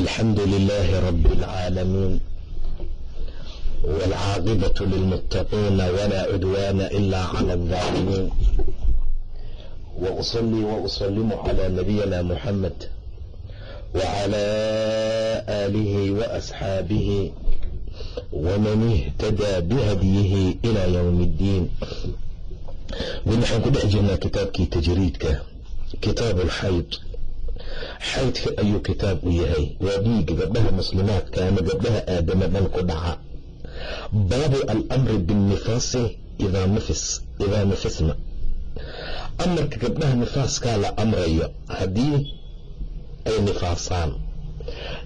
الحمد لله رب العالمين والعاقبة للمتقين ولا عدوان إلا على الظالمين وأصلي وأسلم على نبينا محمد وعلى آله وأصحابه ومن اهتدى بهديه إلى يوم الدين ونحن كل أجلنا كتاب كي تجريدك كتاب الحيض xaydka ayuu kitaab u yahay. Waa dhiiga gabdhaha muslimaadka ama gabdhaha aadama dhan ku dhaca. Baabu alamri binnifaasi idaa nafisna amarka gabdhaha nifaaskaa la amrayo haddii ay nifaasaan.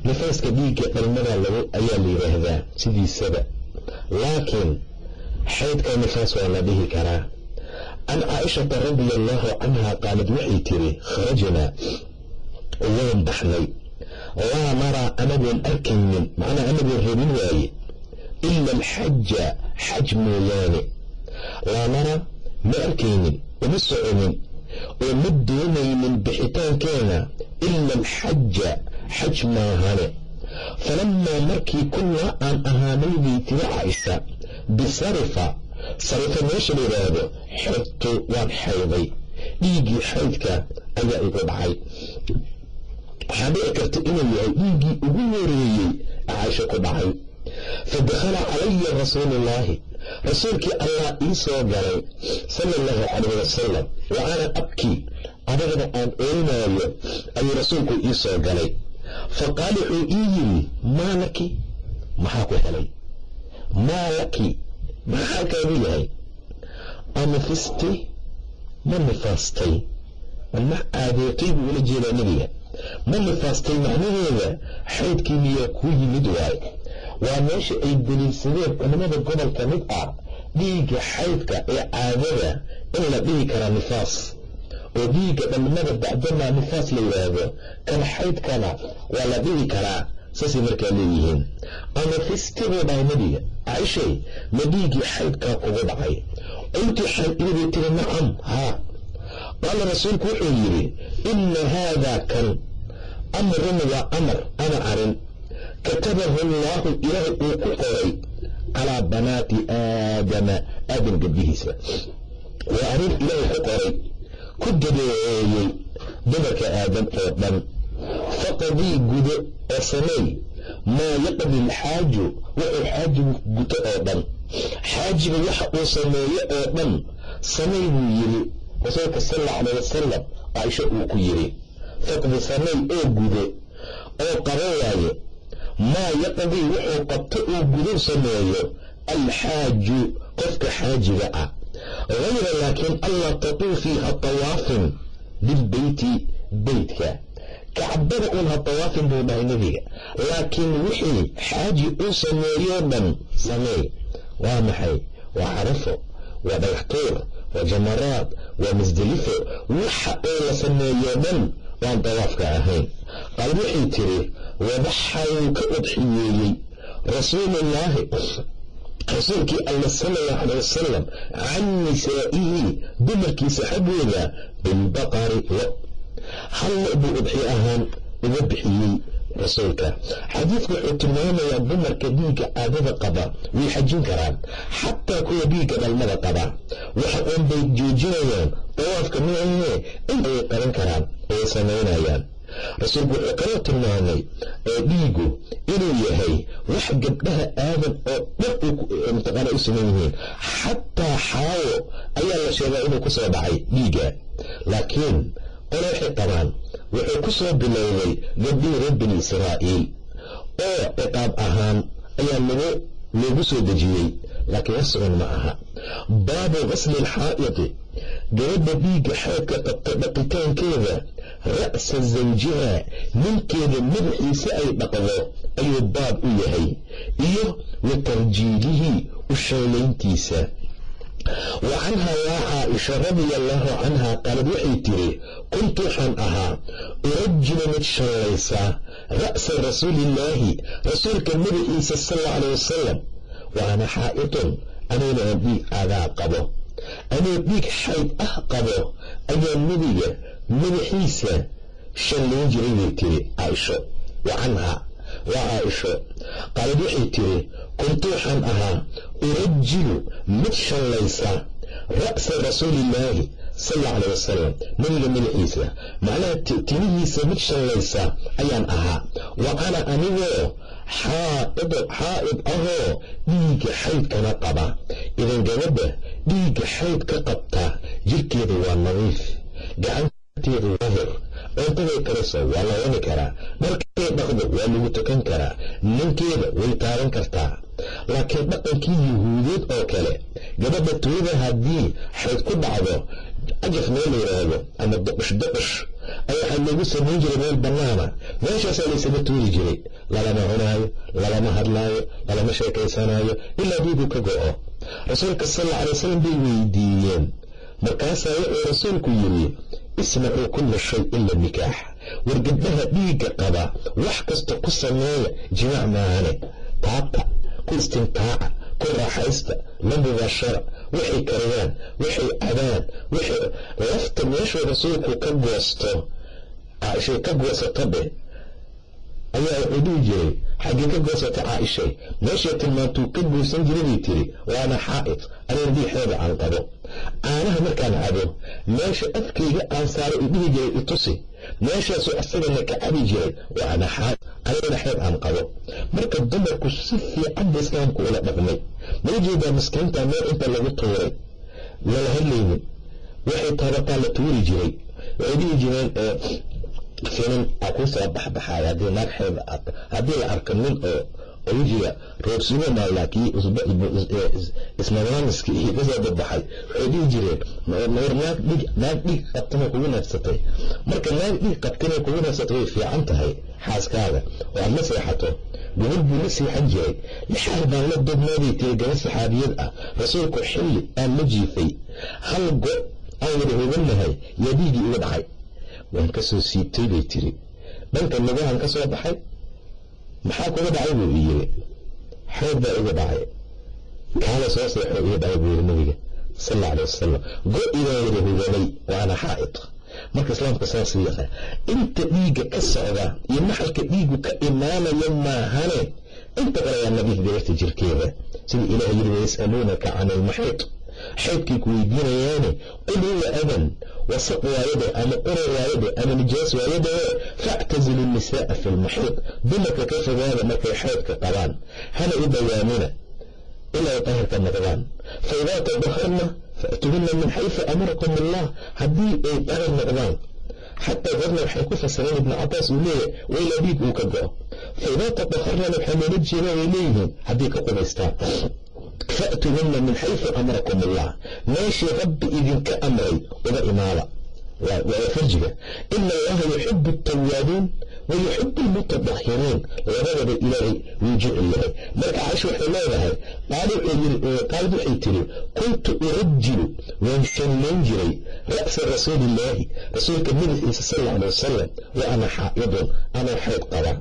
Nifaaska dhiigga dhalmada ayaa la yidhaahdaa sidiisaba. Laakiin xaydka nifaas waa la dhihi karaa. Can caaishata radia allaahu canha qaalad waxay tiri kharajnaa waan baxnay laa naraa anagoon arkaynin macnaa anagoon rabin waaye ila alxaja xaj mooyaane. Laa naraa ma arkaynin uma soconin oo ma doonaynin bixitaankeena ila alxaja xaj maahane. Falamaa markii kunnaa aan ahaanay bay tiri caaisha bisarifa sarifa meesha la yidhaahdo xodtu waan xayday dhiiggii xaydka ayaa igu dhacay waxaa dhici karta inuu yahay dhiiggii ugu horeeyey caaisho ku dhacay. Fa dakhala calaya rasuuluullaahi rasuulkii allah ii soo galay sala allahu calayh wasalam wa ana abkii adagana aan ooynaayo ayuu rasuulku ii soo galay. Fa qaala wuxuu ii yidhi maa laki? Maxaa ku helay? Maa laki. Maxaa halkaagu yahay? Anifisti ma nifaastay. Ma caadeetay buu ula jeedaa nebiga ma nifaastay macnaheeda xaydkii miyaa kuu yimid waay. Waa meesha ay daliilsadeen culimmada gobolka mid ah dhiigga xaydka ee caadada in la dhihi karaa nifaas. Oo dhiigga dhalmada bacdamaa nifaas la yidhaahdo kan xaydkana waa la dhihi karaa saasay markaa leeyihiin. Ama fisti buu dhahay nebiga caaishay ma dhiiggii xaydkaa kugu dhacay. Qulti xayd inabay tiri nacam haa. Qaala rasuulku wuxuu yidhi ina haadaa kan amrun waa amar ama arrin. Katabahu allaahu ilaahay uu ku qoray calaa banaati aadama aadam gabdhihiisa. Waa arrin ilaahay ku qoray ku dabeeceeyey dumarka aadam oo dhan. Faqadii gudo oo sameey maa yaqdi alxaaju wuxuu xaajigu guto oo dhan. Xaajiga waxa uu sameeyo oo dhan samay buu yidhi. Rasuulka sal alla calay wasalam caaisho uu ku yidhi faqdi samay oo gudo oo qabo waaye. Maa yaqdii wuxuu qabto uu gudo sameeyo alxaaju qofka xaajiga ah. Hayra laakiin allaa tatuufii ha tawaafin bilbeyti beytka. Kacbada uun ha tawaafin buu dhahay nebiga. Laakiin wixii xaaji uu sameeyoo dhan sameey waa maxay? Waa carafo waa dhagaxtuur waa jamaraad waa masdelifo waxa uu la sameeyo dhan waan dawaafka ahayn. Qaal waxay tiri wadaxa wuu ka udxiyeeyey. Rasuulullaahi rasuulkii alla sala allahu calay wasalam can nisaa'ihi dumarkiisa xaggooda bilbaqari lo halla buu udxi ahaan uga bixiyey rasuulka xadiidku wuxuu tilmaamayaa dumarka dhiigga caadada qaba way xajin karaan. Xataa kuwa dhiigga dhalmada qaba. Waxa uun bay joojinayaan dawaafka noocihee inay qaban karaan ay samaynayaan rasuulku wuxuu kaloo tilmaamay dhiigu inuu yahay wax gabdhaha aadan oo dhan mutaqaana u saman yihiin. Xataa xaawo ayaa la sheegaa inuu ku soo dhacay dhiigga. Laakiin waxay qabaan wuxuu ku soo bilowday gabdhihii reer bani israa'iil. Oo ciqaab ahaan ayaa lagu loogu soo dejiyey laakiin wax ma aha. Baabu qasli alxaa'idi gabadha dhiigga xaydka qabta dhaqitaankeeda ra'sa zawjiha ninkeeda madaxiisa ay dhaqdo ayuu baab u yahay iyo wa tarjiilihii u shaylayntiisa wa canhaa yaa caaisha radia allaahu canhaa qaalad waxay tiri kuntu waxaan ahaa urajilu mid shallaysaa ra'sa rasuulillaahi rasuulka madaxiisa sal alla alay wasalam wa ana xaa'idun aniguna aan dhiig aadaa qabo anuu dhiig xayd ah qabo ayaa nebiga madaxiisa shallayn jiray bay tiri caaisho wa canhaa waa caaisho qaalad waxay tiri kuntu waxaan ahaa urajilu mid shallaysa ra'sa rasuulillaahi sal alla alay wasalam nebiga madaxiisa macnaha timihiisa mid shallaysa ayaan ahaa. Wa ana anigoo xaa'id ahoo dhiigga xaydkana qaba. Idan gabadha dhiigga xayd ka qabta jirkeeda waa nadiif cuntaday kariso waa la cuni karaa. Dharkay dhaqdo waa lagu tukan karaa. Ninkeeda way taaban kartaa. Laakiin dhaqankii yuhuudeed oo kale gabadha tuulada haddii xayd ku dhacdo cajaf meel la yidhaahdo ama duqush duqush waxaa loogu samayn jiray meel bannaana. Meeshaasaa laysaga tuuri jiray lalama cunaayo lalama hadlaayo lalama sheekaysanaayo ilaa dhiigu ka go'o. Rasuulka sal alla alay bay weydiiyeen. Markaasaa wuxuu rasuulku yidhi isnacuu kulla shay ila nikaax. War gabdhaha dhiigga qaba wax kasta ku sameeya jimaac maahane. Taabta ku istimtaaca ku raaxaysta la mubashara waxay kariyaan waxay cabaan lafta meeshuu rasuulku ka goosto caaishay ka goosato ayaa wuxuu jiray xaggee ka goosata caaishay. Meeshay tilmaantuu ka goosan jiray bay tiri waana xaa'id anina diixeeda aan qabo. Caanaha markaan cabo meesha afkayga aan saaray uu dhihi jiray itusi meeshaasuu asagana ka cabi jiray waana xaa'id anigana xeed aan qabo. Marka dumarku si fiican ba islaamku ula dhaqmay ma jeedaa miskiinta meel inta lagu tuuray? Lala hadlaynin. Waxay taabataa la tuuri jiray. Waxay dhihi jireen finan aa kuu soo baxbaxaaya naag xeeda aad haddii la arko nin oo wejiga roogsuumanaya kii ismamaamiski iyo ka soo babaxay waxay dhihi jireen naag dhig qabtana kugu neefsatay marka naag dhig qabtana kugu neefsatay way fiican tahay xaaskaaga oo aad la seexato gobol buu la seexan jiray lixaal baan la dubnaaday tiri gaba saxaabiyad ah rasuulku xilli aan la jiifay hal go aan wada hoganahay yaa dhiigii iga dhacay waan ka soo siibtay bay tiri dhanka lugahan ka soo baxay maxaa kuga dhacay buu yiri xeed baa iga dhacay. Kaala soo seexo iga dhacay buu yiri nabiga sal alla alay wasalam go-igaa wada hoganay waana xaa'id. Marka islaamka saas yaqa inta dhiigga ka socda iyo maxalka dhiigu ka imaanaya maahane inta kale waa nadiif gabarta jirkeeda. Sida ilaah yiri wayas'aluunaka can ilmaxiid xeydkay ku weydiinayaane qul huwa adan wasaq waayade ama qura waayade ama nijaas waayade factazilu nisaaa fi lmaxiid dumarka ka fogaada markay xeydka qabaan hana u dawaamina ilaa ay tahirka noqdaan. Fa tadaharna fa'tuhunna min xaysu amarakum allah haddii ay tahir noqdaan. Xataa dadna waxay ku fasireen ibnu cabaas uu leeyahay wailaa dhiig uu ka go'o fa idaa tadaharnana waxaa loola way leeyihiin haddii ka qubaystaan fa'tuhunna min xaysu amarakum allah meeshii rabbi idinka amray uga imaada waa farjiga ina allaha yuxibu altawaabiin yuxibu almutadahiriin labadaba ilaahay wuu jecel yahay marka caaisha waxay leedahay qaalid waxay tiri kuntu urajilu waan shanlayn jiray ra'sa rasuulillaahi rasuulka madaxiisa sal alla alay wasalam wa ana xaa'idun anoo xayd qaba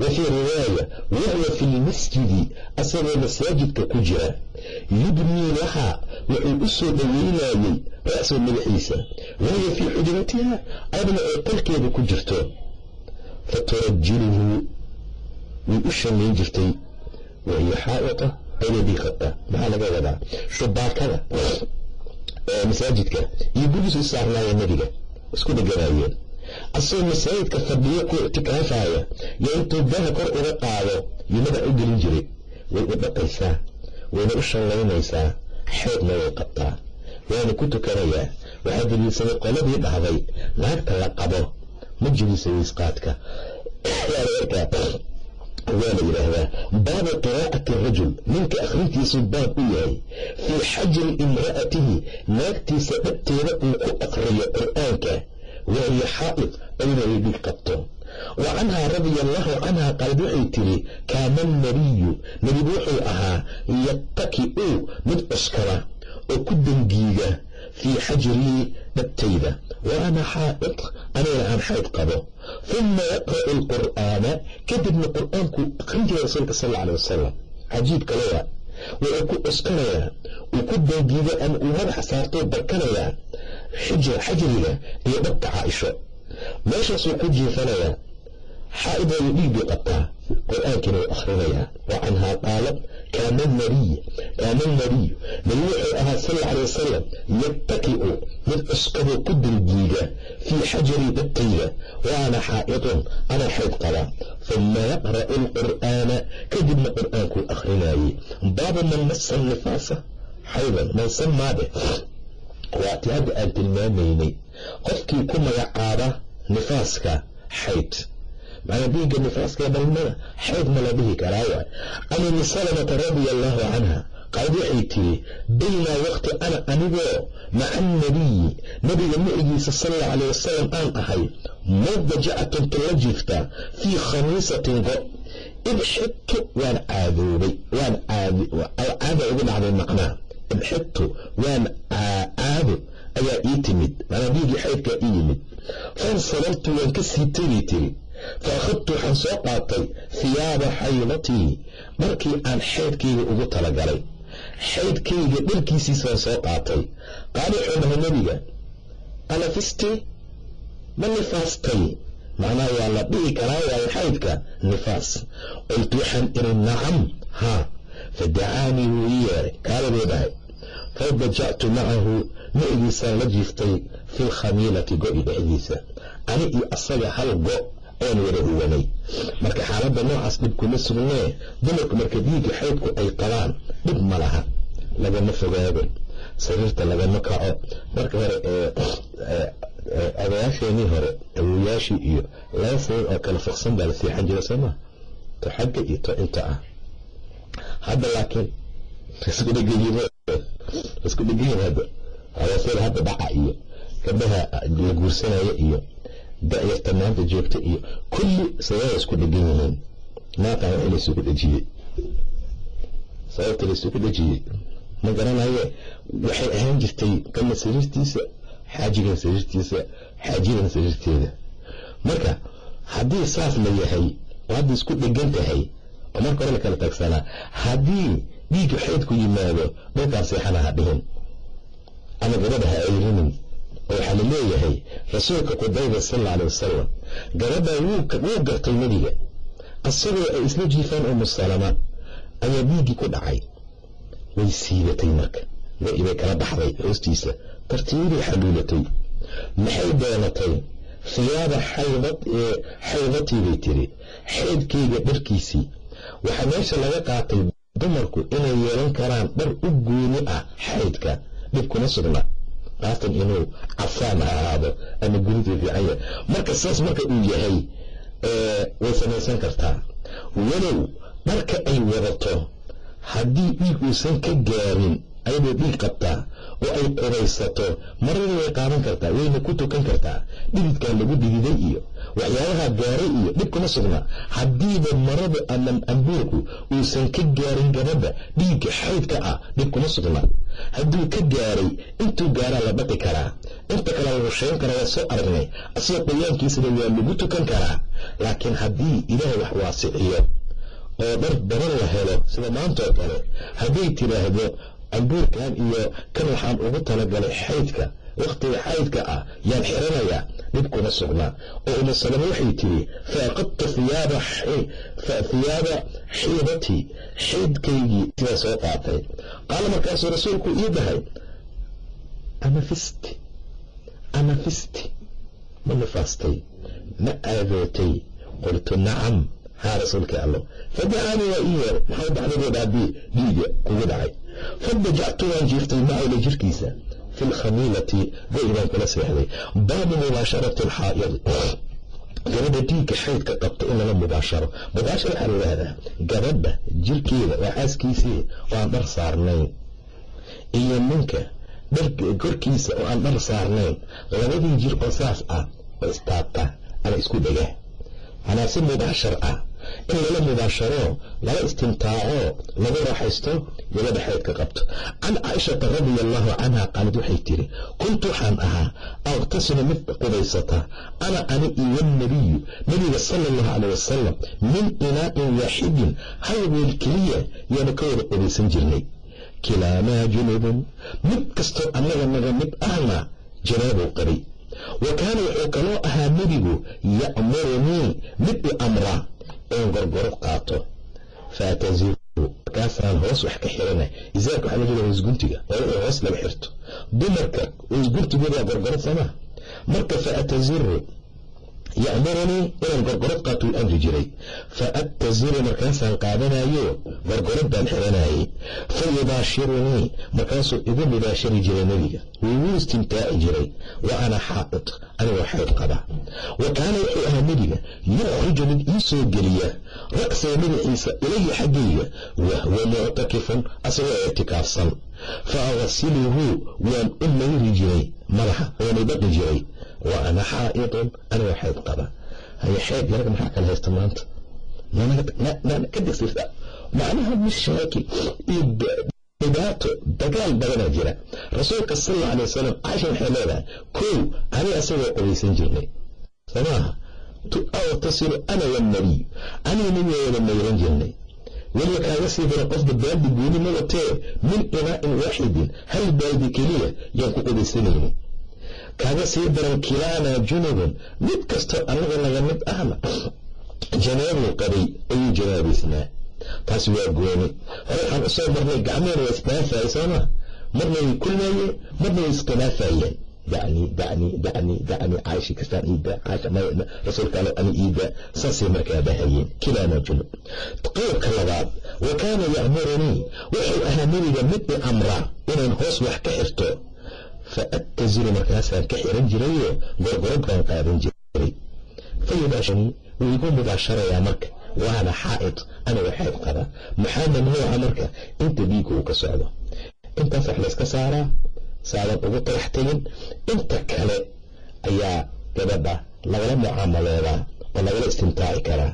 wa fii riwaaya wahuwa fi lmasjidi asagoo masaajidka ku jira yubnii lahaa wuxuu u soo dhoweynayey ra'sa madaxiisa wahiya fii xujratiha adna oo qolkeeda ku jirto faturajiluhu way u shanlayn jirtay wahiya xaa'ida ayadii qabta maxaa laga wadaa shubaakada masaajidka iyo gurisu saarnaaya nebiga isku dheganaayeen asagoo masaajidka fadhiyo ku ictikaafaya yo intuu daha kor uga qaado madax u gelin jiray way u dhaqaysaa wayna u shanlaynaysaa xeedna way qabtaa waana ku tukanayaa waxaa daliilsaday qoladii dhahday naagta la qabo ma jebisa wiisqaadka waa la yidhaahdaa baabu qiraa'ati rajul ninka akhrintiisu baab u yahay fii xajri imra'atihi naagtiisa dhabteeda uu ku aqriyo qur'aanka wahiyo xaa'id ayadoo dhig qabto. Wa canhaa radia allahu canhaa qaalad waxay tiri kaana alnabiyu nebigu wuxuu ahaa yattaki'u mid cuskada oo ku dangiiga fii xajrii dhabtayda wa ana xaa'id anigana aan xayd qabo uma yaqra'u alqur'aana kadibna qur'aankuu aqrin jiray rasuulka sal alla alay wasalam cajiib kaleya wuxuu ku cuskanayaa uu ku dangiiga ama uu madaxa saartoo barkanayaa xajriga iyo dhabka caaisho meeshaasuu ku jiifanayaa xaa'id ayuu dhiiggii qabtaa. Qur'aankiina uu akhrinayaa wa canhaa qaalad kaana nabiy kaana alnabiyu nabi wuxuu ahaa sal alla alay wasalam yattaki'u mid cuskadoo ku dangiiga fii xajarii dhabtayda wa ana xaa'idun anaa xayd qaba. Uma yaqra'u alqur'aana kadibna qur'aankuu akrinaayey baabu man masa nifaasa xaydan mansan maadhe waati hadda aan tilmaamaynay. Qofkii ku magacaaba nifaaska xayd macnaa dhiigga nifaaska dhalmada xayd ma la dhihi karaa waay can umi salamata radia canha qaalad waxay tiri baynaa waqti ana anigoo maca annabiyi nabiga micigiisa sal alay wasalam aan ahay mudajacatun tula jiifta fii khamiisatin go. Ibxidtu waan caadoobay waan caada ugu dhacday maqnaa. Ibxidtu waan caado ayaa ii timid maanaa dhiiggii xaydkaa ii yimid. Fansalaltu waan ka sii tegay tiri fa akhadtu waxaan soo qaatay hiyaaba xaydatii dharkii aan xaydkayga ugu talagalay xaydkayga dharkiisiisa waan soo qaatay qaala wuxuu dhahay nebiga anafisti ma nifaastay macnaha waa la dhihi karaa waayo xaydka nifaas qultu waxaan iri nacam haa fadacaanii wuu ii yeeray kaaladuu dhahay fadajactu macahu micigiisaan la jiiftay fi lkhamiilati go-i dhexdiisa ani iyo asaga hal go ayaan wada huwanay marka xaaladda noocaas dhib kuma sugnee dumarku marka dhiigga xaydku ay qabaan dhib ma laha. Lagama fogaado. Sariirta lagama kaco. Marka hore odayaasheenii hore awoyaashii iyo laba sariir oo kala foqsan baa la seexan jira sooma to xagga iyo to inta ah. Hadda laakiin isku dhegayiin hadda awaasada hadda dhaca iyo gabdhaha la guursanaya iyo da-yarta maanta joogta iyo kulli sababa isku dhegan yihiin maaqan wax laysugu dhejiyey sababta laysugu dhejiyey ma garanaye waxay ahaan jirtay kana sariirtiisa xaajigan sariirtiisa xaajidan sariirteeda marka haddii saas la yahay oo hadda isku dhegan tahay oo marka hore la kala haddii dhiigga xeydku yimaado dhulkaan seexana ha dhihin ama gabadha ha ayrinin oo waxaa la leeyahay rasuulka qudayba sal alla alay wasalam gabadha wuu gartay nebiga. Asagoo ay isla jiifaan umu salama ayaa dhiiggii ku dhacay. Way siibatay marka bay kala baxday hoostiisa tartiibay xaluulatay maxay doonatay? Khiyaaba xaydatii bay tiri. Xaydkayga dharkiisii. Waxaa meesha laga qaatay dumarku inay yeelan karaan dhar u gooni ah xaydka dhib kuma sugna qaatan inuu casaan ha ahaado ama guridu fiican yahay. Marka saas marka uu yahay way samaysan kartaa. Walow dharka ay wadato haddii dhiig uusan ka gaarin ayadoo dhiig qabtaa oo ay qubaysato marada way qaadan kartaa wayna ku tukan kartaa dhididkaa lagu dhididay iyo waxyaabaha gaaray iyo dhib kuma sugna. Haddiiba marada ama ambuurku uusan ka gaarin gabadha dhiigga xaydka ah dhib kuma sugna. Hadduu ka gaaray intuu gaaraa la dhaqi karaa. Inta kale la rushayn karaa waa soo aragnay. Asagoo qoyaankiisana waa lagu tukan karaa. Laakiin haddii ilaahay wax waasiciyo oo dhar badan la helo sida maantoo kale hadday tiraahdo ambuurkan iyo kan waxaan ugu talagalay xaydka wakhtiga xaydka ah yaan xiranayaa dhib kuma sugnaa oo umu salama waxay tiri faaqadtu hiyaaba xiidatii xaydkaygii sidaa soo qaatay. Qaala markaasuu rasuulku ii dhahay ama fisti ama fisti ma nifaastay ma aadootay qultu nacam haa rasuulka allo. Fadacaanii waa ii yeer dacdadeeda haddii dhiiga kugu dhacay. Fadajactu waan jiiftay macawla jirkiisa. Fi lkhamiilati go-i baan kula seexday. Baabu mubaasharati alxaa'id gabadha dhiigga xaydka qabta in lala mubaasharo. Mubaasharo waxaa la yidhaahdaa gabadha jirkeeda waa xaaskiisii oo aan dhar saarnayn. Iyo ninka korkiisa oo aan dhar saarnayn. Labadii jir oo saas ah oo istaabta ama isku dhega manaa si mubaashar ah in lala mubaasharo lala istimtaaco lagu raaxaysto gabadha xaydka qabto. Can caaishata radia allahu canha qaalid waxay tiri kuntu waxaan ahaa aqtasilu mid qubaysata ana ani iyo nabiyu nabiga sala allahu caleyh wasalam min inaa'in waaxidin hal weel keliya yaanu ka wada qubaysan jirnay. Kilaamaa junubun mid kastoo annaga naga mid ahna janaabuu qabay. Wa kaana wuxuu kaloo ahaa nebigu ya'murunii mid i amra in gorgorod qaato. Faataziru markaasaan hoos wax ka xirana isaarka waxaa lajeeda hoosguntiga. Waa wixii hoos laga xirto. Dumarka hoosguntigooda waa gorgorod samaa marka faataziru ya'murunii inaan gorgorod qaato uu amri jiray fa attaziru markaasaan qaadanayo gorgorod baan xiranayay fa yubaashirunii markaasuu igu mubaashari jiray nebiga wiigu istimtaaci jiray wa ana xaaqid anigoo xayd qaba wa kaana wuxuu ahaa nebiga yukhriju mid ii soo geliya ra'saga madaxiisa ilaya xaggayga wahwa muctakifun asagoo ictikaafsan fa agasiluhu waan u mayri jiray madaxa waanu dhaqi jiray wa ana xaa'idun anigoo xayd qaba. Haya xeyd yaraga maxaa kala haysta maanta? Ka degsirta macnaha mishaakil iyo dhibaato dagaal badanaa jira. Rasuulka sal alla alay wasalam caisha waxay leedahay kow ani asagoo qubaysan jirnay. Samaaha tasilu ana wannabiy aniga nabiga wada mayran jirnay. Weliba kaaga sii dara qofba baaldi gooni ma watee min inaa'in waaxidin hal baaldi keliya yaan ku qubaysanayni kaaga sii daran kilaanaa junubun mid kastoo annaga naga mid ahna janaabuu qabay ayuu janaabaysnaa taasi waa gooni. Hore waxaan u soo marnay gacmehena waa isdhaafaya marna way kulmaayeen marna way iskhilaafayeen dacni dacni dacni dacni caashi kastaan iida caasha rasuulka ani iida saasay markaa dhahayeen kilaana junub qeybka labaad wa kaana ya'murunii wuxuu ahaa nebiga mid i amraa inaan hoos wax ka xirto fa markaasaan ka xiran jirayo gorgorod baan qaadan jiray fa yubaashanii wuu igu mubaasharayaa marka waana xaa'id aniga xayd qaba maxaa mamnuuca marka inta dhiigga uu ka socdo intaas wax layska saaraa saadan ugu talax tegin inta kale ayaa gabadha lagala mucaamaloodaa oo lagala istimtaaci karaa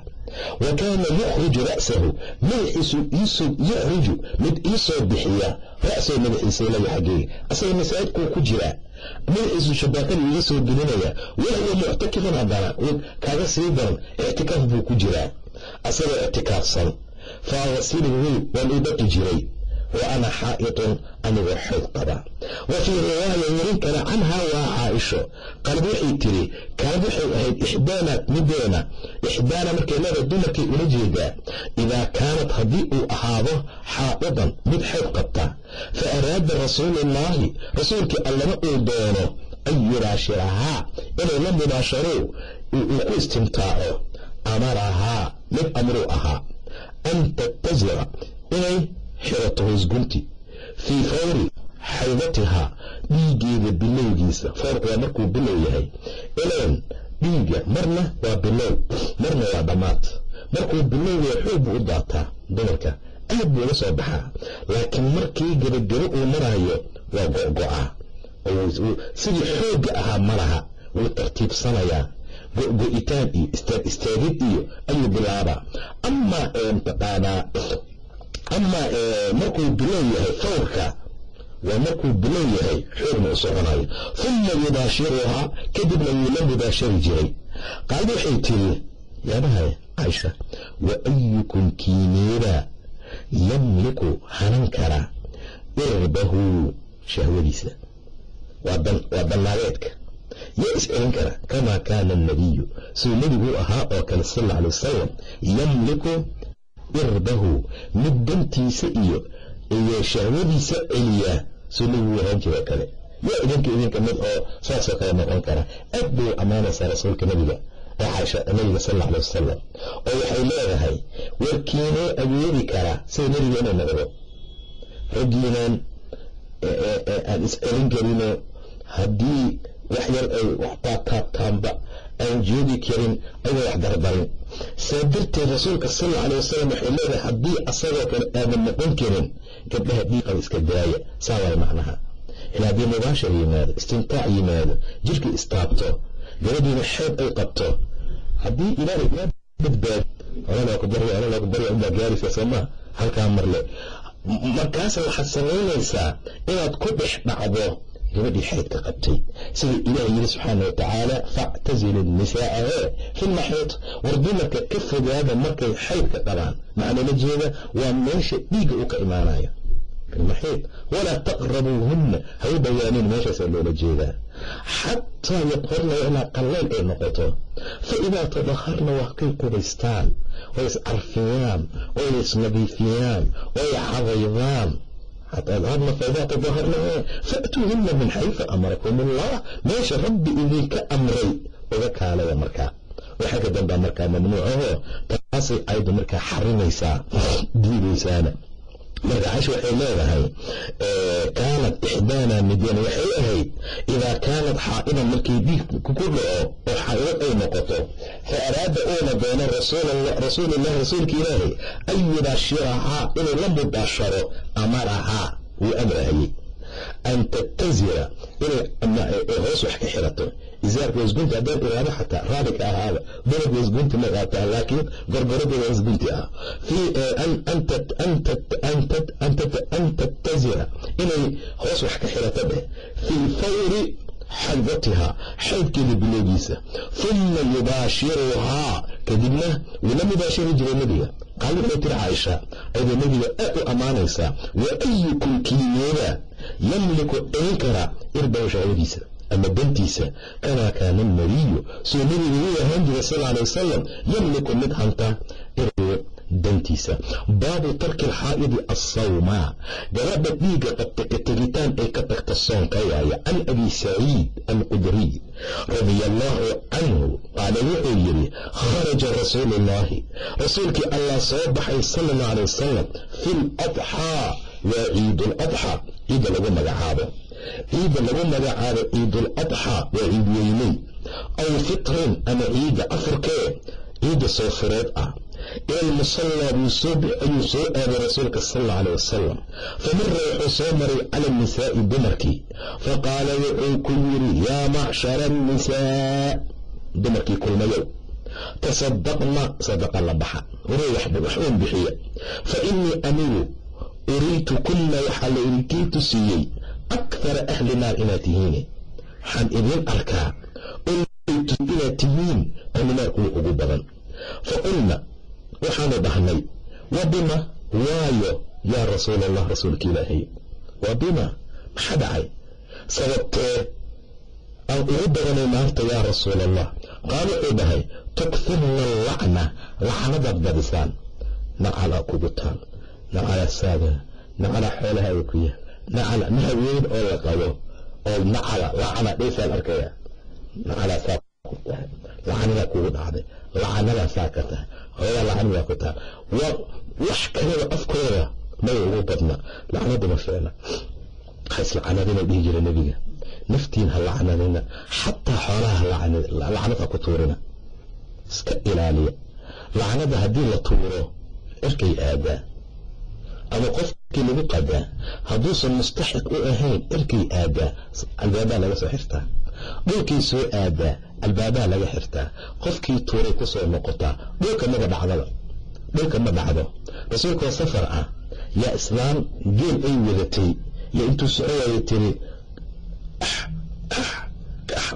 kaana yukhriju ra'sahu madaxiisu yukhriju mid iisoo bixiya ra'sahu madaxiisa ilaya xaggeyga asaga masaajidkuu ku jiraa madaxiisu shabaakada iga soo gelinaya wahuwa muctakifun haddana kaaga sii daran ictikaaf buu ku jiraa asagoo ictikaafsan fa agasiluhu waan u dhaqi jiray wa ana xaa'idun anigoo xayd qaba wa fii riwaaya warin kale canhaa waa caaisho qalad waxay tiri kaanad waxay ahayd ixdaana mideena ixdaana markay leeda dumarkay ula jeedaa idaa kaanad haddii uu ahaado xaa'idan mid xayd qabta fa araada rasuuluullaahi rasuulkii allana uu doono an yubaashirahaa inay la mubaasharo uu ku istimtaaco amarahaa mid amruu ahaa an tattazira inay xirato hoosgunti fii fawri xaydatihaa dhiiggeeda bilowgiisa. Foorku waa markuu bilow yahay. Ilan dhiigga marna waa bilow marna waa dhammaad. Markuu bilow yahay xoog buu u daataa dumarka. Aad buu uga soo baxaa. Laakiin markii gebagebo uu maraayo waa go'go'aa. Sidii xoogga ahaa ma laha. Wuu tartiibsanayaa. Go'itaan iyo istaag istaagid iyo ayuu bilaabaa. Amaa mtaqaanaa amaa markuu bilow yahay fawrka waa markuu bilow yahay xoogna u soconayo uma yubaashiruhaa kadibna wuu la mubaashari jiray. Qaalid waxay tiri yaadahay caaisha wa ayukum kiineeda yamliku hanan kara irbahu shahwadiisa. Waa bannaadeedka yaa is celin kara kamaa kaana annabiyu siduu nebiguu ahaa oo kale sal alla alay wasalam yamliku irbahu mid dantiisa iyo iyo shahwadiisa celiya ahaan jiro kale yaa idinka idinka mid oo saasoo kale noqon kara aad bay ammaanaysaa rasuulka nebiga ee nabiga sal alla alay wasalam oo waxay leedahay warkiinoo awoodi karaa sida nebiga inuu noqdo raggiinaan aan is celin karino haddii wax yar ay wax taataabtaanba aan joogi karin ayna wax dardarin saa darteed rasuulka sal alla alay wasalam waxay leedahay haddii asagoo kale aadan noqon karin gabdhaha dhiiqaba iska daaya. Saa waay macnaha. Ilaa haddii mubaashar yimaado istimtaac yimaado jirkii istaabto gabadhiina xeeb ay qabto haddii ilaahay gaa badbaado halkaa marle. Markaas waxaad samaynaysaa inaad ku dhex dhacdo gabadhii xaydka qabtay sida ilaah yidhi subxaana wa tacaala factazilu nisaaa ee fi lmaxiid war dumarka ka fogaada markay xaydka qabaan. Maxaa loola jeeda waa meesha dhiigga uu ka imaanayo. Filmaxiid walaa taqrabuuhunna. Ha u dhowaanin meeshaasaa loola jeedaa. Xataa yadhurna ilaa qallayl ay noqoto. Fa idaa tadaharna waa kay qubaystaan. Way iscarfiyaan way isnadiifiyaan way cadaydaan adhabna faidaa tadaharna fa'tuuhunna min xaysu amarakum allah meesha rabbi idinka amray uga kaalaya markaa waxaa ka dambaa markaa mamnuucaho taasay ayaddu markaa xarimaysaa diidaysaana marka casha waxay leedahay kaanat ixdaana midyan waxay ahayd idaa kaanat xaa'idan markay dhiig ku dhaco oo xaa'idad ay noqoto fa araada uuna doono rasuulullahi rasuulka ilaahay an yubaashirahaa inuu la mubaasharo amarahaa wuu amrahayey an tattazira inay hoos wax ka xirato izaarka wasgunti haddaan iraado xataa raalika ahaaba dalab wasgunti ma qaataa laakiin gorgoradeeda wasgunti ah an tattazira inay hoos wax ka xirato dheh fii fawri xaydatihaa xaydkeeda bilowgiisa uma ama dantiisa kamaa kaana alnabiyu soo nebigu uu ahaan jiray sal alay wasalam yamliku mid hanta dantiisa. Baabu tarki alxaa'idi assawma. Gabadha dhiigga qabta ka tegitaan ay ka tagta soonka waaye can abi saciid alqudriy radia allaahu canhu qaala wuxuu yidhi kharaja rasuulu ullaahi rasuulkii allah soo baxay sala allah alay wasalam fi ladxaa waa ciiduladxaa ciidda lagu magacaabo ciidda lagu magacaabo ciiduladxaa waa ciid weyney aw fitrin ama ciidda afurkee ciidda soo fureed ah. Ila almusallaa ayuu soo aaday rasuulka sal alla alay wasalam famara wuxuu soo maray cala annisaa'i dumarkii. Faqaala wuxuu ku yidhi yaa macshara annisaa dumarkii kulmayow. Tasadaqna sadaqa la baxa. Warey waxuun bixiya. Fa inii anigu uriitu kulla waxaa la idinkii tusiiyey akthara ahli naar inaad tihiine waxaan idiin arkaa inaad tihiin ahli naar kuwa ugu badan fa qulna waxaanu dhahnay wa bima waayo yaa rasuul allah rasuulka ilaahay wa bima maxaa dhacay sababtee aan ugu badanay maanta yaa rasuul allah qaal wuxuu dhahay tukfirna allacna lacnadaad badisaan nacalaa kugu taal nacala saada nacala xoolahaaga ku yaal nacala naha weyn oo la qabo oo nacala lacna dheysaan arkaya nacalaa saa ku tahay lacnadaa kugu dhacday lacanadaa saa ka tahay. Hooyaa lacnadaa ku tahay. Wax kaleba afkooda may ugu badna lacnadu ma ficna haislacnadina dhihi jira nebiga. Naftiin ha lacnadina. Xataa xoolaha lacnad ha ku tuurina. Iska ilaaliya. Lacnada haddii la tuuro cirkay aadaa ama qofkii lagu qadaa hadduusan mustaxiq u ahayn cirkay aadaa albaabaa laga soo xirtaa. Dhulkay soo aadaa albaabaa laga xirtaa. Qofkii tuuray ku soo noqotaa dhulka maba dhacdaba dhulka ma dhacdo rasuulkoo safar ah yaa islaam geel ay wadatay. Yo intuu soco waayo tiri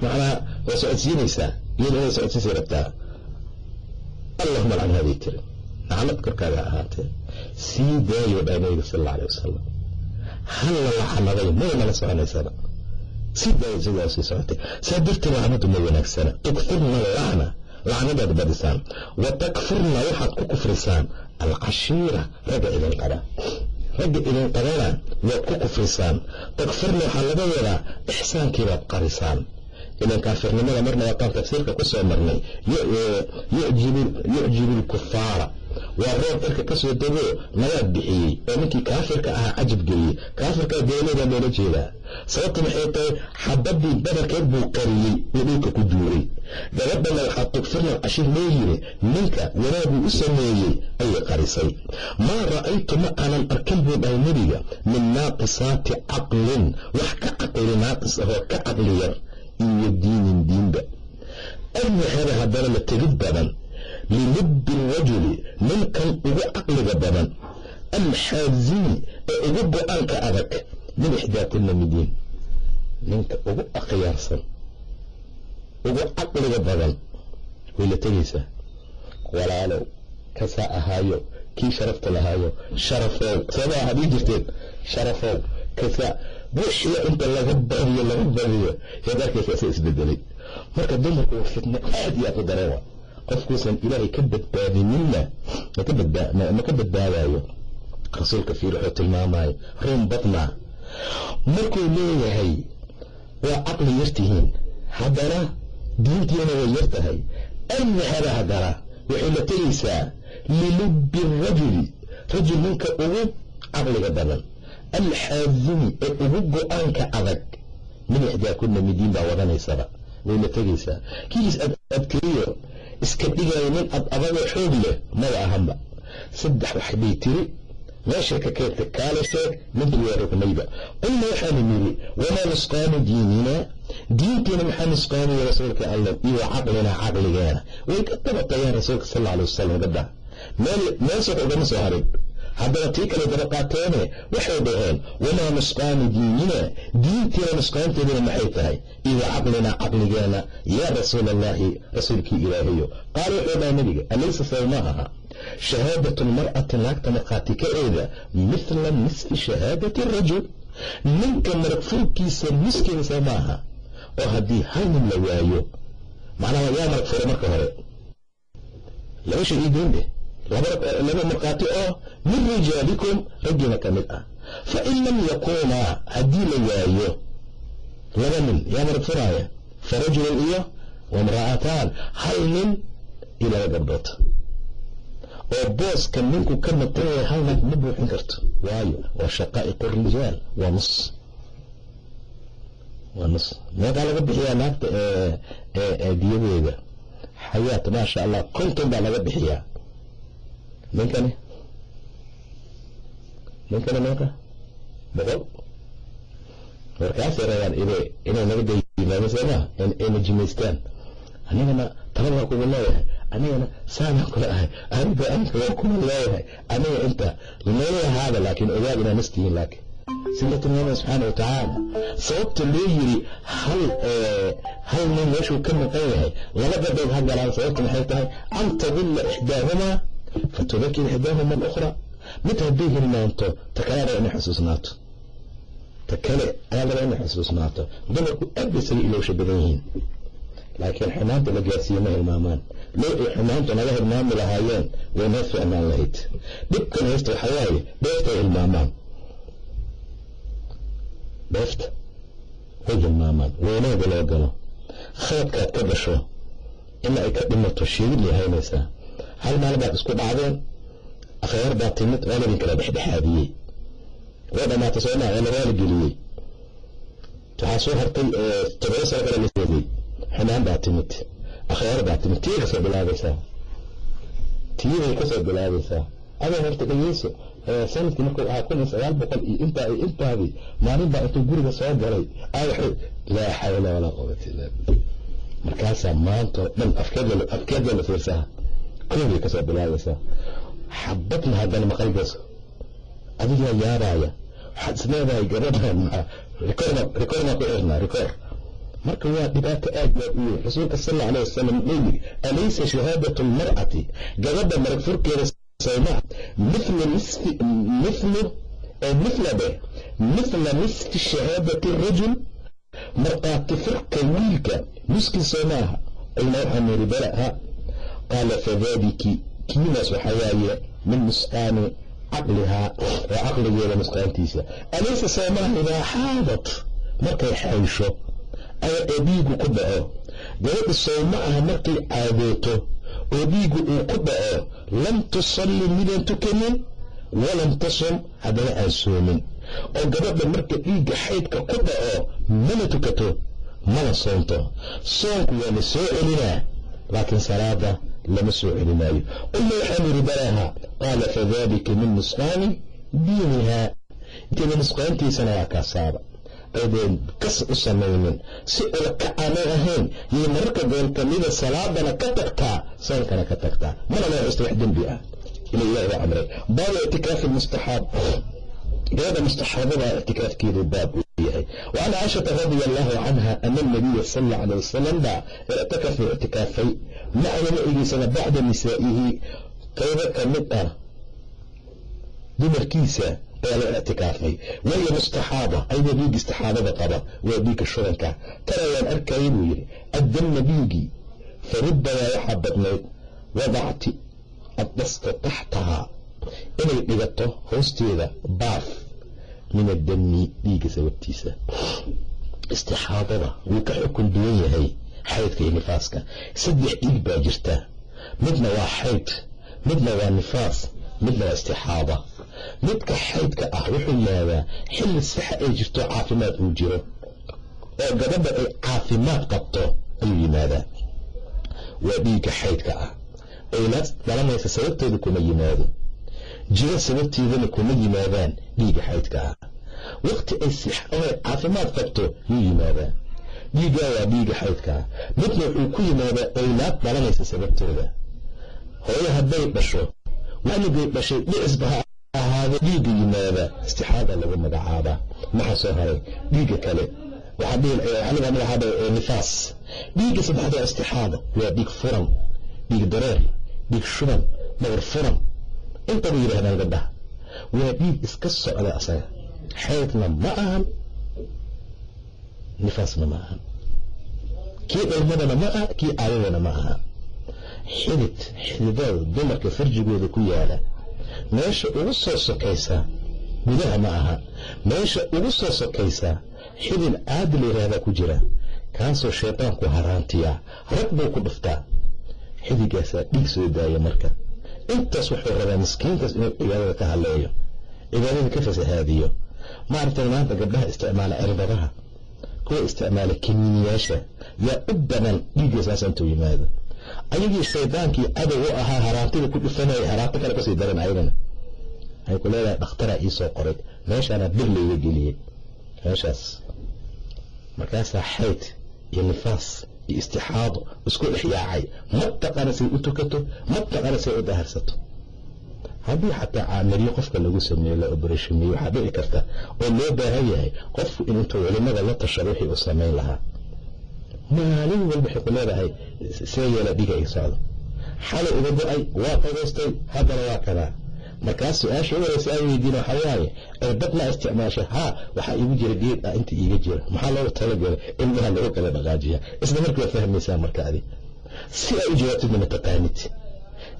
macnaha waa socodsiinaysaa. Iyada inay socodsiisay rabtaa. Allahuma alcan haday tiri. Naclad korkaaga ahaatee sii daayo dhaa nabiga sal alla alay wasalam halla lacanaday maya nala soconaysana. Sii daayo sidaa sii socotay. Saa darteed lacnadu ma wanaagsana tukfirna lacna lacnadaad badisaan. Wa takfurna waxaad ku kufrisaan. Alcashiira ragga idin qaba ragga idin qabana waad ku kufrisaan. Takfirna waxaa laga wadaa ixsaankiibaad qarisaan. Ilan kaafirnimada marna waataan tafsiirka ku soo marnay. Yucjibu alkufaara waa roob cirka ka soo dego nagaad bixiyey oo ninkii kaafirka ahaa cajab geliyey. Kaafirkaa beelada loola jeedaa. Sababta maxay tahay xabadii badarkeed buu qariyey uu dhulka ku duuray gabadhana waxaa tugfirna cashir loo yiri ninka wanaaguu u sameeyey ayay qarisay. Maa ra'aytu ma aanan arkin buu dhahay nebiga min naaqisaati caqlin. Wax ka caqli naaqis ahoo ka caqli yar iyo diinin diinba. Ayahada haddana la tegid badan lilubbi rajuli ninkan ugu caqliga badan alxaazini ee ugu go'aanka adag min ixdaatina midiin ninka ugu akhyaarsan ugu caqliga badan way la tegaysaa walaalow kasaa ahaayo kii sharafta lahaayo sharafow sabaa haddii jirteen sharafow kasaa wixii inta laga badiyo laga badiyo yaad isbedelay marka dumarku waa fitno aad iyo aad u daran wa qofkuusan ilaahay ka badbaadininna ma ka badbaadayo rasuulka fiir wuxuu tilmaamayo ruun badnaa. Markuu leeyahay waa caqli yartihiin haddana diintiina way yar tahay. Ayahada haddana waxay la tegaysaa lilubbi rajuli rajul ninka ugu caqliga badan alxaazimi ee ugu go'aanka adag. Min ixdaakuna midiin baa wadanaysaba way la tegaysaa. Kiis adkeeyo iska dhigayo nin ad adagoo xoog leh maba ahanba. Saddex wax bay tiri meeshay ka keentay kaala sheeg midkii waa rukmayba qulna waxaanu nidhi wamaa nusqaanu diininaa diintiina maxaa nusqaanaya rasuulka allah iyo caqlinaa caqligeena. Way ka dabatayaan rasuulka sal alla alay wasalam gabdhaha meel meelsoo ugama soo harin haddana tii kale daba qaateene waxay dhaheen wamaa nusqaanu diinina? Diintiina nusqaanteeduna maxay tahay? Iyo caqlinaa caqligeena yaa rasuul allahi rasuulkii ilaahayo. Qaala wuxuu dhaha nebiga alaysa saw ma aha? Shahaadatu lmar'ati naagta markhaati kaceeda mithla nisfi shahaadati rajul. Ninka marag furkiisa niskeeda maaha oo haddii hal nin la waayo macnaha yaa marag furo marka hore. Laba shay idiin dheh laba markhaati oo min rijaalikum raggiina ka mid ah fa in lam yakuunaa haddii la waayo laba nin yaa marag furaaya fa rajulun iyo wamra'ataan hal nin iyo laba gabdhood oo booska ninku ka maqan yahay hal naag ma buuxin karto waayo waa shaqaa'iq rijaal waa nus waa nus meeqaa laga bixiyaa naagta diyadeeda xayaat maasha allah konton baa laga bixiyaa ninkani ninkani meeqa boqol? Markaasay rabaan inay inay naga dayimaado sooma ayna jimaystaan. Anigana talabaa kugu leeyahay. Anigana saanaa kula ahay aniga aniga waa kuma leeyahay. Aniga inta leeyahaada laakiin ogaad inaa nastihiin laakiin. Sida tilmaamaya subxaana wa tacaala sababta loo yiri hal hal nin meeshuu ka maqan yahay laba gadood ha galaan sababta maxay tahay? An tadilla ixdaahumaa fatudakir ixdaahuma alukhra mid hadday hilmaanto ta kale adaa inay xusuusnaato ta kale ayaa laba inay xusuusnaato dumarku aad bay isaga ilowsha badan yihiin. Laakiin xumaanta la gaarsiiye ma hilmaamaan. Loo ay xumaanta naga hilmaami lahaayeen way noo ficnaan lahayd. Dhibkan haysta waxaa waaye dheeftay hilmaamaan. Dheefta way hilmaamaan weynaada loo galo. Khaladkaad ka gasho ilaa ay ka dhimato haynaysaa hal maal baad isku dhacdeen akhyaar baa timid ladin kala dhexdhexaadiyey way dhamaatay soo maa waa la raaligeliyey waxaa soo hartay todoba sano kale laseegay xumaan baa timid akhyaar baa timid. Tiyay ka soo bilaabaysaa. Tiyay ka soo bilaabaysaa. Adoo horta dhegeyso sannadkii markuu ahaa kun iyo sagaal boqol iyo intaa iyo intaadii maalin intuu guriga soo galay aa waxay laa xawla walaa quwata illa billah. Markaasaa maanta oo dhan afkeeda la fiirsaa koobay ka soo bilaabaysaa xabadna haddana maqalbayso adigaa yaaraaya waxaad isleedahay gabadhan maxaa rikoormaa ku xirnaa rikoor marka waa dhibaato aad baad u weyn rasuulka sal alla alay wasalam wuxuu yidhi alaysa shahaadatu lmar'ati gabadha marag furkeeda sawmaa mithlu nisfi mithlu mithla be mithla nisfi shahaadati rajul. Marqaati furka wiilka nuskiisoo maaha qulna waxaan niri bala ha qaala fadaliki kiinaas waxaa waaye min nusqaani caqlihaa oo caqligeeda nusqaantiisa alaysa sawmaha idaa xaadat markay xaysho ee dhiigu ku dhaco gabadha sawma aha markay caadooto oo dhiigu uu ku dhaco lam tusalli midaan tukanin walam tasum haddana aan soomin oo gabadha marka dhiigga xaydka ku dhaco mana tukato mana soonto soonku waa la soo celinaa laakiin salaada lama soo celinaayo. Qulna waxaan yidhi balaaha qaala fadalika min nusqaani diinihaa inteeda nusqaantiisana waa kaasaaba aydeen kas u samaynin si ula kacanan ahayn yay mararka gool kamida salaadana ka tagtaa soonkana ka tagtaa mana loo haysta wax dembi ah. Ila ilahi waa amray. Baabu ictikaafi mustaxaab gabadha mustaxaabada ictikaafkeedu baab uu yahay. Wacan caishata radia allaahu canha ana nabiya sal alla alay wasalam ba ictikafu ictikaafay. Macahu macigiisana bacda nisaa'ihi. Qaybo ka mid ah dumarkiisa ayaa la ictikaafay. Waayo mustaxaaba ayadoo dhiigga istaxaabada qaba waa dhiigga shuranka. Tana waan arkaya buu yidhi addamna dhiiggii farubadaa waxaa badnayd wadacti addasta taxtahaa inay dhigato hoosteeda baaf min addami dhiigga sababtiisa. Istixaadada wuu ka xukun duwan yahay xaydka iyo nifaaska. Saddex dhiig baa jirta. Midna waa xayd midna waa nifaas midna waa istixaada. Midka xaydka ah wuxuu yihahdaa xilli saxa ay jirto caafimaad uu jiro. Oo gabadha ay caafimaad qabto ayuu yimaadaa waa dhiigga xaydka ah. Ayna dhalanaysa sababteeda kuma yimaado jiro sababteedana kuma yimaadaan dhiigga xaydka. Ah waqti ay caafimaad qabto yuu yimaadaa dhiiggaa waa dhiigga xaydka. Ah midna wuxuu ku yimaadaa aynaad dhalanaysa sababtooda. Hooyo hadday dhasho waligay dhashay dhicisba ha ahaada dhiigga yimaada istixaada lagu magacaabaa maxaa soo haray? Dhiigga kale. Nifaas. Dhiigga saddexaad waa istixaada. Waa dhiig furan dhiig dareer dhiig shuban dhowr furan intaba yidhahdaan gabdhaha waa dhiig iska socda asaga. Xaydna ma ahan. Nifaasna ma ahan. Kii dhalmadana ma aha kii caadadana ma aha. Xidid xididada dumarka farjigooda ku yaalla. Meesha ugu soo sokaysa gudaha ma aha. Meesha ugu soo sokaysa xidid caadi la yihahdaa ku jira. Kaasoo shaydaanku haraantiyaa rag buu ku dhuftaa. Xidigaasaa dhiig soo daaya marka intaas wuxuu rabaa miskiintaas inuu cibaadada ka hadleeyo cibaadada ka fasahaadiyo. Maaragtay maanta gabdhaha isticmaala cirbadaha kuwa isticmaala kiniiniyaasha yaa u badan dhiigga saasa intuu yimaado ayagii shaydaankii cadow u ahaa haraantida ku dhufanaya haraanto kale ka sii daran ayagana. Waxay ku leedahay dhakhtaraa iisoo qoray. Meeshaana bir layga geliyey meeshaas. Markaasaa xayd iyo nifaas iyo istixaado isku dhex yaacay ma taqana say u tukato ma taqana say u daharsato haddii xataa caamiriyo qofka lagu sameeyo la obarashamiye waxaa dhici karta oo loo baahan yahay qofku in culimada la tashado wixii uu samayn lahaa. Maalin walba waxay ku leedahay see yeela dhiga ii socdo. Xalay uga go'ay waa qabaystay haddana waa kadaa markaas su'aasha u horeysa aan weydiina waxaa waaye cirbad ma isticmaasha haa waxaa iigu jira geed ah inta iiga jira maxaa loogu talagalay ilmaha lagu kala dhaqaajiya isla markii fahmaysaa marka adi. Si ay u jawaabtidna mataqaanid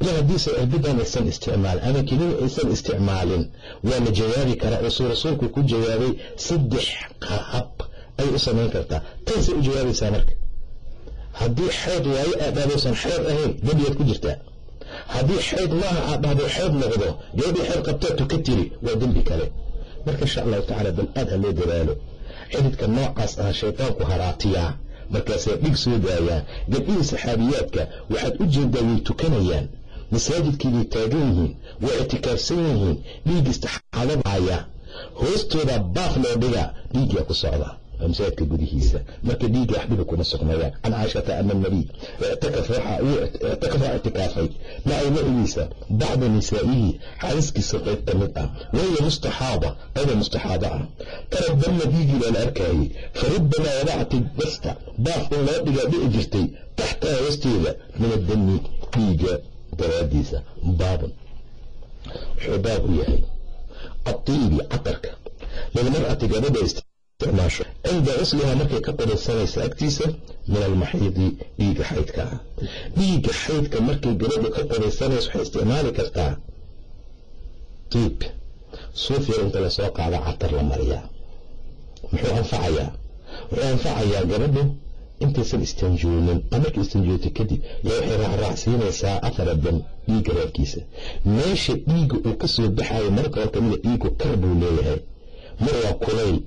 ila haddiise cirbidan aysan isticmaalin ama kelima aysan isticmaalin waa la jawaabi karaa oo suu rasuulku ku jawaabay saddex qaab ay u samayn kartaa. Taysay u jawaabaysaa marka. Haddii xeyd waayo aad dhahdaysan xeyd ahayn dembiyaad ku jirtaa haddii xeyd maaha aad dhahdo xeyd noqdo gabadhii xeyd qabtaa tuka tiri waa dembi kale. Marka insha allahu tacala bal aad ha loo dadaalo. Xididka noocaas ah shaydaanku haraatiyaa. Markaasay dhig soo daayaan gabdhihii saxaabiyaadka waxaad u jeedaa way tukanayaan. Masaajidkiibay taagan yihiin waa ictikaafsan yihiin dhiig istixaadadaaya hoostooda baaf loo dhigaa dhiigyaa ku socda masaajidka gudihiisa marka dhiigga waxdhiba kuma sugnayaa can caaishata ana nabiy ictakafa ictikaafay maca macigiisa bacda nisaa'ihi xaaliskiisa qayb ka ah wahiya mustaxaada ayada mustaxaada ah tara damma dhiigii baa la arkaayey farubbamaa wadacti basta baaf in loo dhigaa dhici jirtay taxtaha hoosteeda min addami dhiiga daraadiisa baabun wuxuu baab u yahay adiibi catarka lilmar'ati cinda cusliha markay ka qudaysanaysa agtiisa min almaxiidi dhiigga xaydka. Ah dhiigga xaydka markay gabadha ka qudaysanayso waxay isticmaali kartaa tiib suuf yar inta la soo qaada catar la mariyaa. Muxuu anfacayaa? Wuxuu anfacayaa gabadhu intaysan istanjoonin oo markay istanjoogto kadib yaa waxay raacraacsiinaysaa afara dam dhiigga reerkiisa. Meesha dhiigga uu ka soo baxayo marka hor kamida dhiiggu kar buu leeyahay. Mar waa kulayl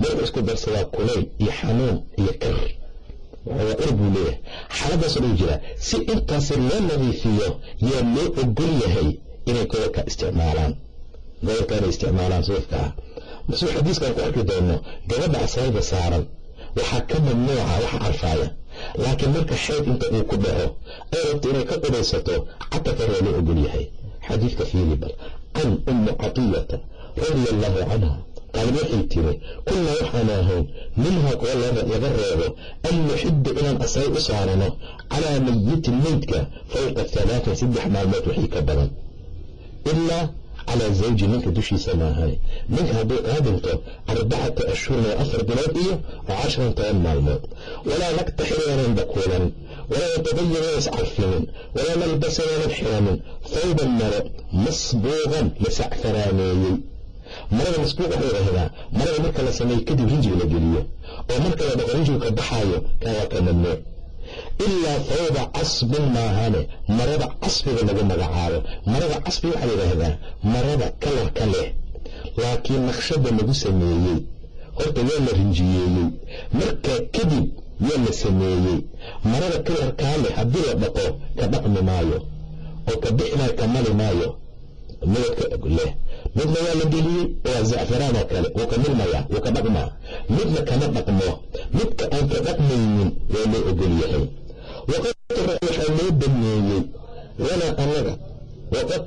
marka isku darsadaa kulayl iyo xanuun iyo kar. Waa ur buu leeyahay. Xaaladaasoo dhan jiraa si intaasi loo nadiifiyo yaa loo ogol yahay inay gobolka isticmaalaan. Gobolka inay isticmaalaan suufka ah masuu xadiiskan ku arki doono gabadha asayda saaran waxaa ka mamnuuca waxa carfaaya. Laakiin marka xeyd inta uu ku dhaco ay rabto inay ka qudaysato catarkan waa loo ogol yahay. Xadiidka fiili can ummi catiyata radia allahu canha qaalid waxay tiri kunnaa waxaan ahayn minhaa kuwa laga reebo an nuxidda inaan asay u saarano calaa mayitin meydka fowqa halaatin saddex maalmood wixii ka badan. Ilaa calaa zawji ninka dushiisa maahane ninka hadduu kaa dhinto arbacata ashhurin waa afar bilood iyo casharan toban maalmood. Walaa naktaxir waanan bakuulan walaa natadayan waan iscarfinin walaa nalbasa waanan xiranin thawban maro masbuuqan la sacfaraaneeyey marada masbuuq waxuu dhahdaa marada marka la sameeyo kadib rinjiga la geliyo. Oo marka la dhaqo rinjigu ka baxaayo kaa waa ilaa thawba casbin maahane marada casbiga lagu magacaabo. Marada casbi waxaa la marada kalarka leh. Laakiin naqshada lagu sameeyey horta waa la rinjiyeeyey. Markaa kadib waa la sameeyey. Marada kalarkaa leh haddii la dhaqo ka dhaqmi maayo. Oo ka biximaayo ka mali maayo. Midabka leh midna waa la geliyey waa zacfaraan oo kale wuu ka milmayaa wuu ka dhaqmaa. Midna kama dhaqmo midka aan ka dhaqmaynin waa loo ogol yahay. Waxaa loo baneeyey lanaa annaga waqad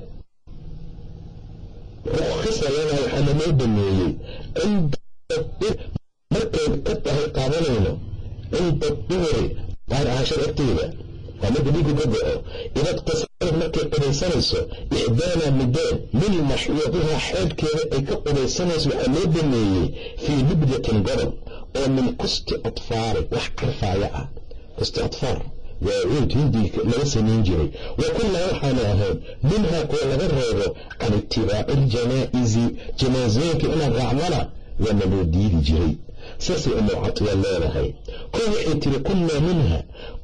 rukhisa lanaa waxaa lanoo baneeyey. Markay ka tahay qaadanayno cinda duhuri daahir ahaashada agteeda waa marka dhiigu ka baxo idad markay qudaysanayso ixdaana mideen min maxyuudihaa xeedhkeeda ay ka qudaysanayso waxaa loo baneeyey fii libdatin godob oo min kusti atfaari wax carfaaya ah. Kusti atfaar waa cuud hindiga laga samayn jiray. Wa kunnaa waxaanu ahayn minhaa kuwa laga reebo can itibaaci iljanaa'izi janaasooyinka inaan raacnana waana loo diidi jiray saasay umucatiya leedahay. Kow waxay tiri kunnaa minha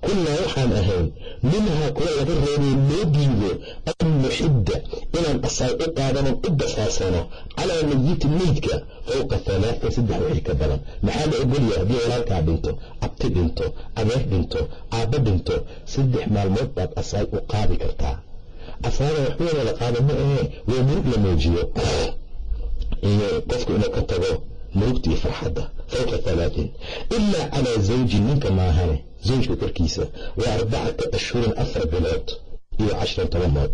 kunnaa waxaan ahayn minhaa kuwa laga reebay loo diido an nuxidda inaan asaay u qaadanon u basaasano calaa mayiti meydka fowqa halaatin saddex wixii ka badan. Maxaa la ogolyahay haddii walaalkaa dhinto abti dhinto adeer dhinto aabba dhinto saddex maalmood baad asaay u qaadi kartaa. Asaada waxba wada qaada ma ahee? Waa murug la muujiyo. Iyo qofku inuu ka tago iyo farxadda fowqa halaatin ilaa calaa zawjin ninka maahane zawjka korkiisa waa arbacata ashhurin afar bilood iyo cashiran tobanmood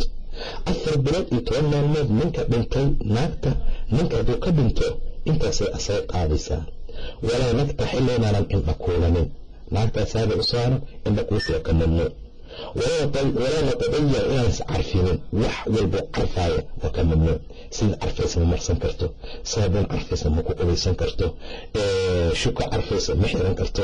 afar bilood iyo toban maalmood ninka dhintay naagta ninka hadduu ka dhinto intaasay asay qaadaysaa. Walaa nagtaxila inaanan indha kuulanin naagta asaada u saaran indha kuusiga ka mamnuuc walaa natadayan inaan is carfinin wax walbo carfaaya waa ka mamnuuc sida carfaysa ma marsan karto saabuun carfaysa ma ku qubaysan karto shuka carfaysa ma xiran karto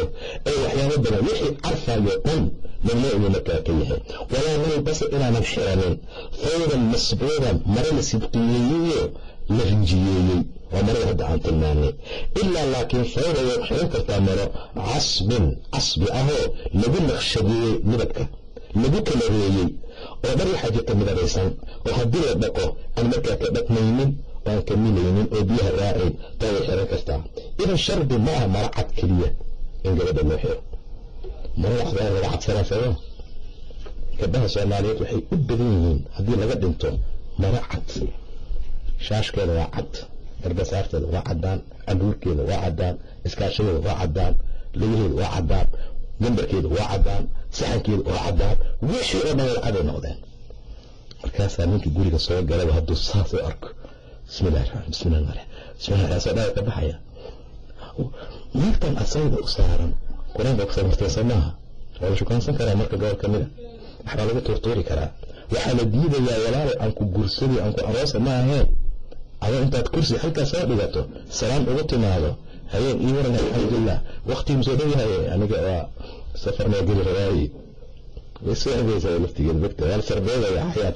waxyaabo badan. Wixii carfaayo dhan mamnuuc buu markaa ka yahay. Walaa nalbasa inaanan xiranin fawdan masbuudan mara la sibqiyeeyeyo la rinjiyeeyey waa marada hadda aan tilmaanay. Ilaa laakiin fawda xiran kartaa maro casbin casbi ahoo lagu naqshadeeyey midabka lagu kala reeyey oo dhar waxaa jirta midabaysan oo haddii la dhaqo aan markaa ka dhaqmaynin oo aan ka milaynin oo biyaha raacayn taa way xiran kartaa idan shardi ma aha mara cad keliya in gabadha loo xiro. Marada cad laga cadsanaa sababa gabdhaha soomaaliyeed waxay u badan yihiin haddii laga dhinto mara cad shaashkeeda waa cad garbasaarteeda waa cadaan caluurkeeda waa cadaan iskaashadeeda waa cadaan lugaheeda waa cadaan gambarkeeda waa cadaan saxankeeda waa cadaan wixii oo dhan wada caday noqdeen. Markaasaa ninkii guriga soo galaba hadduu saas u arko. Bismillahi raxmaan bismillahi mare bismillahi raxmaan dhaga ka baxaya naagtan asayda u saaran qur'aanka ku samartaysa maaha waa la shukaansan karaa marka gobol ka mida waxbaa lagu tuurtuuri karaa. Waxaa la diidayaa walaalo aan ku guursaday aan ku aroosa ma aheen adoo intaad kursi halkaa soo dhigato salaam ugu timaado hayeen ii waran alxamdulilah waktigii soo dhow yahay aniga waa safar maa geli rabaaye way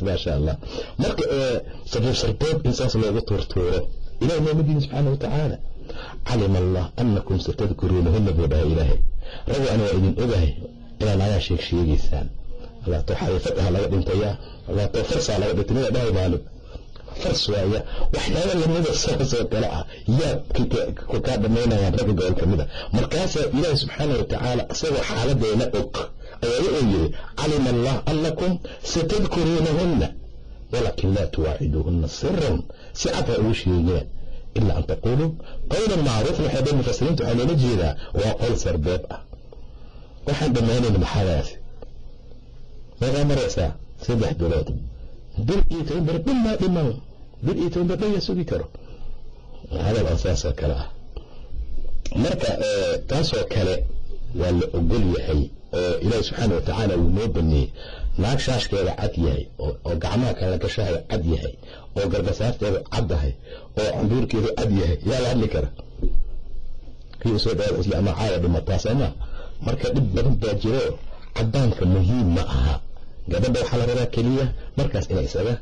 maasha allah marka sarbeeb sarbeeb in saas loogu tuurtuuro ilaah nooma diin subxaana watacaala calima allah anakum satadkuruunahuna buu dhahay ilaahay. Ragu ani waa idin ogahay inaad nagaa sheeg sheegaysaan. Allaato xariifad ah laga dhintaya allaato farsaa laga dhintay mida dhahay maalin fars waaya waxyaaba lamida saasoo kale ah. Yaa kaa dhamaynayaan ragga gobol ka mida markaasaa ilaahi subxaana watacaala isagoo xaaladeena og. Ayaa wuxuu yidhi calima allah anakum satadkuruunahunna walaakin laa tuwaaciduuhunna siran si cad ha ugu sheegeen ilaa an taquuluu qowlan macruufan waxay dhan mufasiriinta waxaa loola jeedaa waa qowl sarbeeb ah. Waxaan dhammaanayna maxadaasi meeqaa maraysaa saddex bilood bil iyo toban ber dhanmaa dhiman bil iyo toban ber dhan yaa sugi karo hadal oo saasoo kale ah marka taasoo kale waa la ogol yahay oo ilaahi subxaana watacaala wuu noo baneeyey naag shaashkeeda cad yahay oo gacmaha kala gashahay cad yahay oo garbasaarteedu caddahay oo cambuurkeedu cad yahay yaa la hadli kara kii u soo marka dhib badan baa jiro cadaanka muhiim ma aha gabadha waxaa la rabaa keliya markaas inay isaga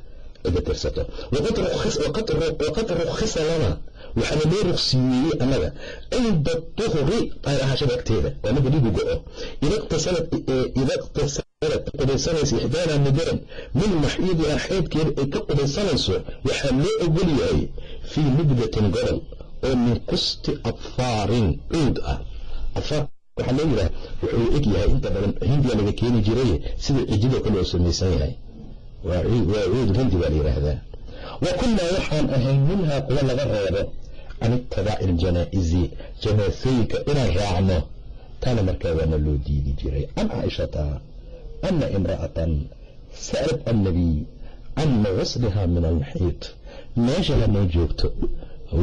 cido tirsato. Waqad rukhisa lana. Waxaana loo ruqsiyeeyey annaga. Cinda duhri tayrahashada agteeda waa midda dhigu go-o. Ida iqtasalad qubaysanaysa ixdaana mudaran min maxiidiha xeedkeeda ay ka qubaysanayso waxaa loo ogol yahay fii mubdatin gobol oo min kusti adfaarin cuud ah waxaa loo yidhaha wuxuu eg inta badan hindiya laga keeni jiray sida cijida kale oo samaysan yahay. Waa cuud hindi baa la yidhaahdaa wa kunnaa waxaan ahayn minhaa kuwa laga reebo can itibaaci iljanaa'izi janaasooyinka inaan raacno taana markaa waana loo diidi jiray. Can caaishata ana imra'atan sa'alat annabiy can gusliha min almaxiid meesha hanoo joogto.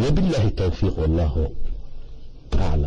Wabilaahi towfiiq wallahu aclam